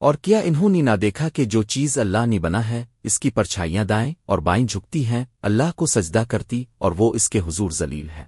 اور کیا انہوں نے نہ دیکھا کہ جو چیز اللہ نے بنا ہے، اس کی پرچھائیاں دائیں اور بائیں جھکتی ہیں، اللہ کو سجدہ کرتی اور وہ اس کے حضور ذلیل ہے۔